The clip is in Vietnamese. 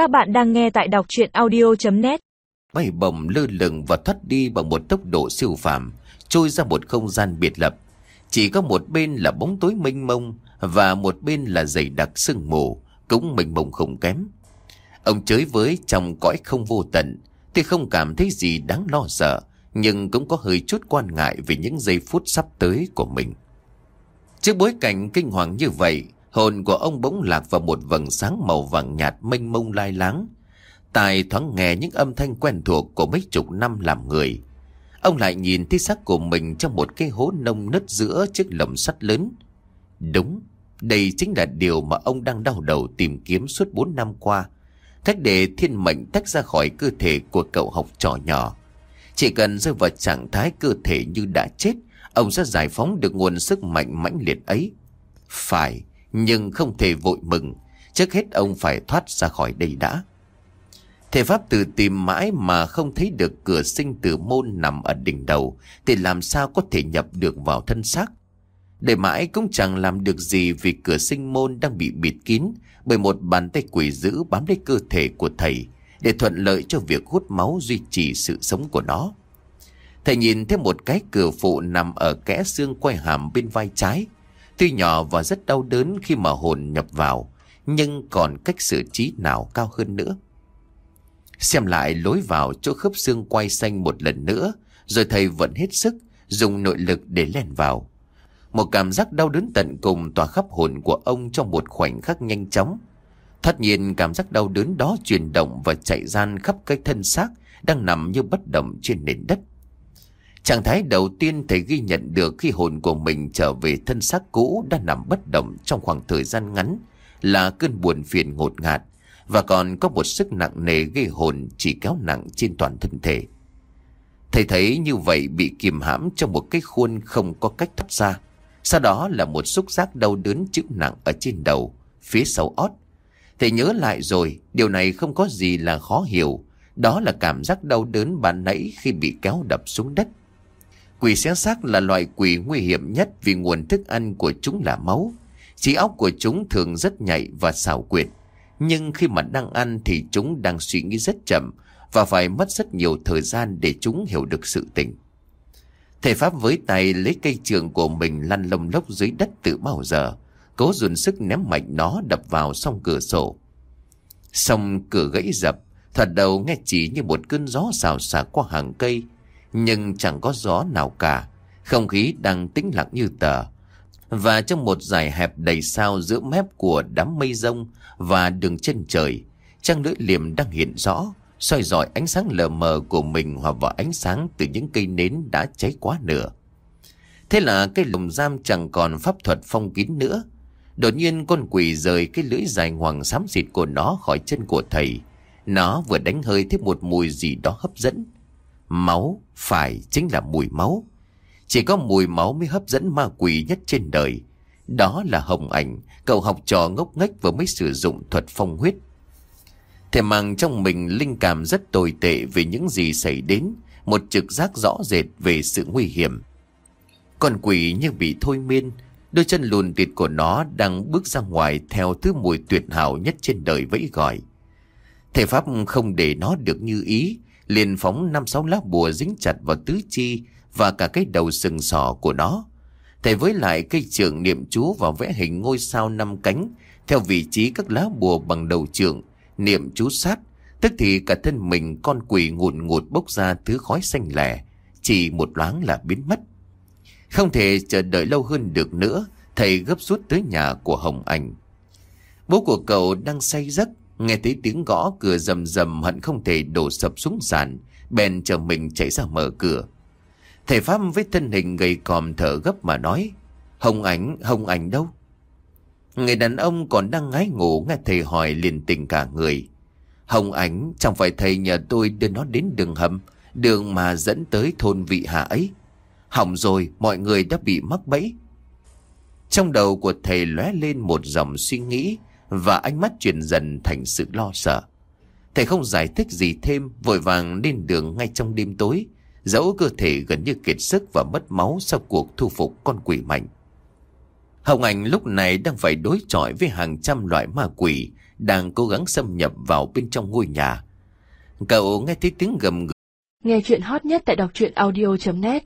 Các bạn đang nghe tại đọc chuyện audio.net bay bồng lơ lửng và thoát đi bằng một tốc độ siêu phàm, trôi ra một không gian biệt lập. Chỉ có một bên là bóng tối mênh mông và một bên là dày đặc sương mù, cũng mênh mông không kém. Ông chới với trong cõi không vô tận, thì không cảm thấy gì đáng lo sợ, nhưng cũng có hơi chút quan ngại về những giây phút sắp tới của mình. Trước bối cảnh kinh hoàng như vậy, hồn của ông bỗng lạc vào một vầng sáng màu vàng nhạt mênh mông lai láng. Tài thoáng nghe những âm thanh quen thuộc của mấy chục năm làm người. Ông lại nhìn thấy xác của mình trong một cái hố nông nứt giữa chiếc lồng sắt lớn. Đúng, đây chính là điều mà ông đang đau đầu tìm kiếm suốt 4 năm qua. Cách để thiên mệnh tách ra khỏi cơ thể của cậu học trò nhỏ. Chỉ cần rơi vào trạng thái cơ thể như đã chết, ông sẽ giải phóng được nguồn sức mạnh mãnh liệt ấy. Phải, nhưng không thể vội mừng. Trước hết ông phải thoát ra khỏi đây đã. Thầy Pháp từ tìm mãi mà không thấy được cửa sinh tử môn nằm ở đỉnh đầu, thì làm sao có thể nhập được vào thân xác. Để mãi cũng chẳng làm được gì vì cửa sinh môn đang bị bịt kín, bởi một bàn tay quỷ dữ bám lấy cơ thể của thầy, để thuận lợi cho việc hút máu duy trì sự sống của nó. Thầy nhìn thấy một cái cửa phụ nằm ở kẽ xương quay hàm bên vai trái. Tuy nhỏ và rất đau đớn khi mà hồn nhập vào, nhưng còn cách xử trí nào cao hơn nữa. Xem lại lối vào chỗ khớp xương quay xanh một lần nữa, rồi thầy vẫn hết sức, dùng nội lực để lèn vào. Một cảm giác đau đớn tận cùng tỏa khắp hồn của ông trong một khoảnh khắc nhanh chóng. Thật nhiên cảm giác đau đớn đó chuyển động và chạy gian khắp cái thân xác đang nằm như bất động trên nền đất. Trạng thái đầu tiên thầy ghi nhận được khi hồn của mình trở về thân xác cũ đã nằm bất động trong khoảng thời gian ngắn là cơn buồn phiền ngột ngạt và còn có một sức nặng nề gây hồn chỉ kéo nặng trên toàn thân thể. Thầy thấy như vậy bị kìm hãm trong một cái khuôn không có cách thoát ra. Sau đó là một xúc giác đau đớn chữ nặng ở trên đầu, phía sau ót. Thầy nhớ lại rồi, điều này không có gì là khó hiểu. Đó là cảm giác đau đớn ban nãy khi bị kéo đập xuống đất. Quỷ xé xác là loại quỷ nguy hiểm nhất vì nguồn thức ăn của chúng là máu. Chỉ óc của chúng thường rất nhạy và xảo quyệt. Nhưng khi mà đang ăn thì chúng đang suy nghĩ rất chậm và phải mất rất nhiều thời gian để chúng hiểu được sự tình. Thầy Pháp với tay lấy cây trường của mình lăn lông lốc dưới đất từ bao giờ, cố dồn sức ném mạnh nó đập vào song cửa sổ. Xong cửa gãy dập, thật đầu nghe chỉ như một cơn gió xào xạc qua hàng cây, nhưng chẳng có gió nào cả, không khí đang tĩnh lặng như tờ. Và trong một dải hẹp đầy sao giữa mép của đám mây rông và đường chân trời, trăng lưỡi liềm đang hiện rõ, soi dọi ánh sáng lờ mờ của mình hòa vào ánh sáng từ những cây nến đã cháy quá nửa. Thế là cái lồng giam chẳng còn pháp thuật phong kín nữa. Đột nhiên con quỷ rời cái lưỡi dài hoàng xám xịt của nó khỏi chân của thầy. Nó vừa đánh hơi thấy một mùi gì đó hấp dẫn. Máu, phải chính là mùi máu. Chỉ có mùi máu mới hấp dẫn ma quỷ nhất trên đời. Đó là Hồng Ảnh, cậu học trò ngốc nghếch vừa mới sử dụng thuật phong huyết. Thầy mang trong mình linh cảm rất tồi tệ về những gì xảy đến, một trực giác rõ rệt về sự nguy hiểm. Con quỷ như bị thôi miên, đôi chân lùn tịt của nó đang bước ra ngoài theo thứ mùi tuyệt hảo nhất trên đời vẫy gọi. Thầy Pháp không để nó được như ý, liền phóng năm sáu lá bùa dính chặt vào tứ chi và cả cái đầu sừng sỏ của nó. Thầy với lại cây trường niệm chú và vẽ hình ngôi sao năm cánh theo vị trí các lá bùa bằng đầu trường, niệm chú sát, tức thì cả thân mình con quỷ ngụt ngụt bốc ra thứ khói xanh lẻ, chỉ một loáng là biến mất. Không thể chờ đợi lâu hơn được nữa, thầy gấp rút tới nhà của Hồng Anh. Bố của cậu đang say giấc, nghe thấy tiếng gõ cửa rầm rầm hận không thể đổ sập xuống sàn, bèn chờ mình chạy ra mở cửa. Thầy Pháp với thân hình gầy còm thở gấp mà nói, Hồng Ảnh, Hồng Ảnh đâu? Người đàn ông còn đang ngái ngủ nghe thầy hỏi liền tình cả người. Hồng Ảnh, chẳng phải thầy nhờ tôi đưa nó đến đường hầm, đường mà dẫn tới thôn vị hạ ấy. Hỏng rồi, mọi người đã bị mắc bẫy. Trong đầu của thầy lóe lên một dòng suy nghĩ và ánh mắt chuyển dần thành sự lo sợ. Thầy không giải thích gì thêm, vội vàng lên đường ngay trong đêm tối, dẫu cơ thể gần như kiệt sức và mất máu sau cuộc thu phục con quỷ mạnh. Hồng Anh lúc này đang phải đối chọi với hàng trăm loại ma quỷ đang cố gắng xâm nhập vào bên trong ngôi nhà. Cậu nghe thấy tiếng gầm gừ. Nghe chuyện hot nhất tại đọc truyện audio.net